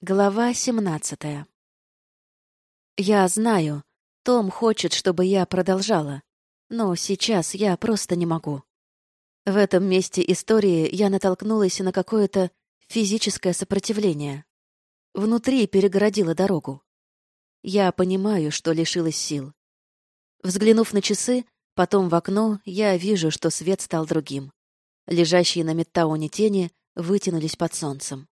Глава 17 Я знаю, Том хочет, чтобы я продолжала, но сейчас я просто не могу. В этом месте истории я натолкнулась на какое-то физическое сопротивление. Внутри перегородила дорогу. Я понимаю, что лишилась сил. Взглянув на часы, потом в окно, я вижу, что свет стал другим. Лежащие на Мидтауне тени вытянулись под солнцем.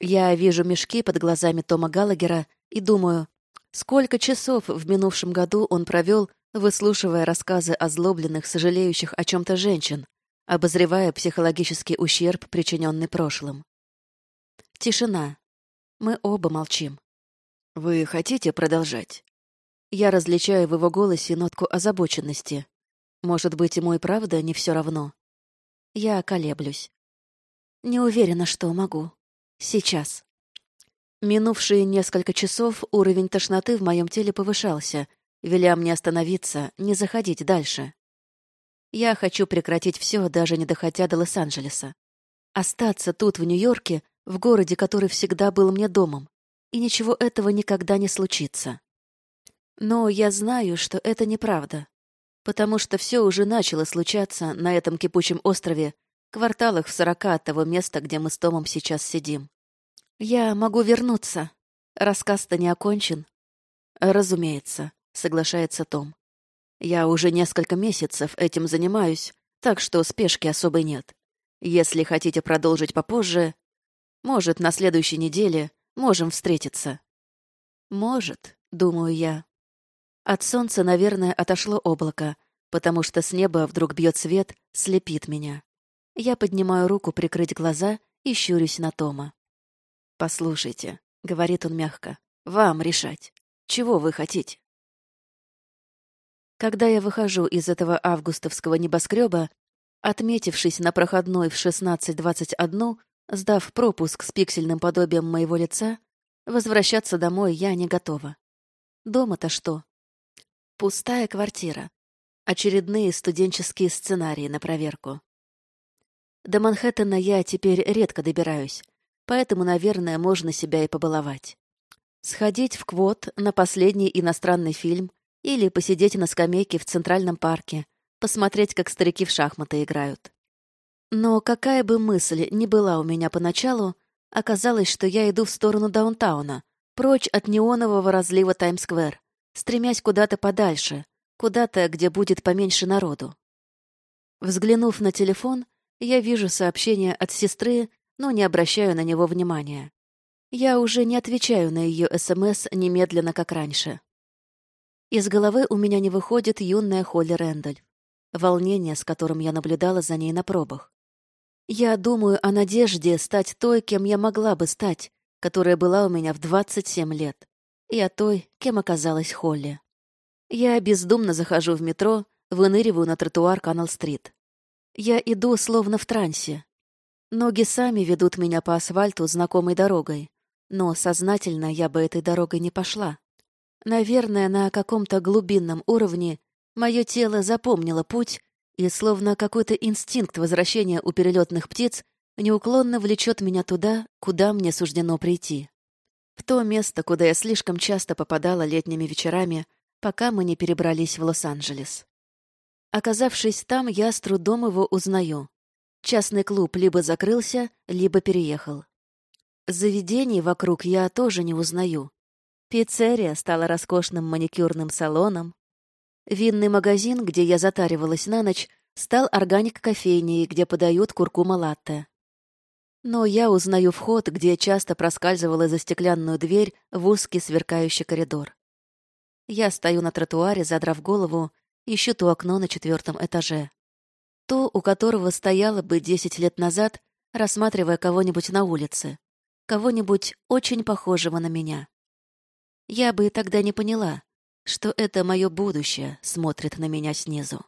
Я вижу мешки под глазами Тома Галагера и думаю, сколько часов в минувшем году он провел, выслушивая рассказы озлобленных, сожалеющих о чем-то женщин, обозревая психологический ущерб, причиненный прошлым. Тишина. Мы оба молчим. «Вы хотите продолжать?» Я различаю в его голосе нотку озабоченности. Может быть, ему и правда не все равно. Я колеблюсь. Не уверена, что могу. Сейчас. Минувшие несколько часов уровень тошноты в моем теле повышался, веля мне остановиться, не заходить дальше. Я хочу прекратить все, даже не доходя до Лос-Анджелеса. Остаться тут, в Нью-Йорке, в городе, который всегда был мне домом. И ничего этого никогда не случится. Но я знаю, что это неправда. Потому что все уже начало случаться на этом кипучем острове кварталах в сорока от того места, где мы с Томом сейчас сидим. Я могу вернуться. Рассказ-то не окончен. Разумеется, соглашается Том. Я уже несколько месяцев этим занимаюсь, так что спешки особой нет. Если хотите продолжить попозже, может, на следующей неделе можем встретиться. Может, думаю я. От солнца, наверное, отошло облако, потому что с неба вдруг бьет свет, слепит меня. Я поднимаю руку прикрыть глаза и щурюсь на Тома. «Послушайте», — говорит он мягко, — «вам решать. Чего вы хотите?» Когда я выхожу из этого августовского небоскреба, отметившись на проходной в 16.21, сдав пропуск с пиксельным подобием моего лица, возвращаться домой я не готова. Дома-то что? Пустая квартира. Очередные студенческие сценарии на проверку. До Манхэттена я теперь редко добираюсь, поэтому, наверное, можно себя и побаловать. Сходить в Квот на последний иностранный фильм или посидеть на скамейке в Центральном парке, посмотреть, как старики в шахматы играют. Но какая бы мысль ни была у меня поначалу, оказалось, что я иду в сторону даунтауна, прочь от неонового разлива Таймс-сквер, стремясь куда-то подальше, куда-то, где будет поменьше народу. Взглянув на телефон, я вижу сообщение от сестры, но не обращаю на него внимания. Я уже не отвечаю на ее СМС немедленно, как раньше. Из головы у меня не выходит юная Холли Рэндаль. Волнение, с которым я наблюдала за ней на пробах. Я думаю о надежде стать той, кем я могла бы стать, которая была у меня в 27 лет, и о той, кем оказалась Холли. Я бездумно захожу в метро, выныриваю на тротуар Канал-стрит. Я иду словно в трансе. Ноги сами ведут меня по асфальту знакомой дорогой, но сознательно я бы этой дорогой не пошла. Наверное, на каком-то глубинном уровне мое тело запомнило путь, и словно какой-то инстинкт возвращения у перелетных птиц неуклонно влечет меня туда, куда мне суждено прийти. В то место, куда я слишком часто попадала летними вечерами, пока мы не перебрались в Лос-Анджелес. Оказавшись там, я с трудом его узнаю. Частный клуб либо закрылся, либо переехал. Заведений вокруг я тоже не узнаю. Пиццерия стала роскошным маникюрным салоном. Винный магазин, где я затаривалась на ночь, стал органик-кофейней, где подают куркума-латте. Но я узнаю вход, где часто проскальзывала за стеклянную дверь в узкий сверкающий коридор. Я стою на тротуаре, задрав голову, ищу то окно на четвертом этаже. То, у которого стояла бы десять лет назад, рассматривая кого-нибудь на улице. Кого-нибудь очень похожего на меня. Я бы тогда не поняла, что это мое будущее смотрит на меня снизу.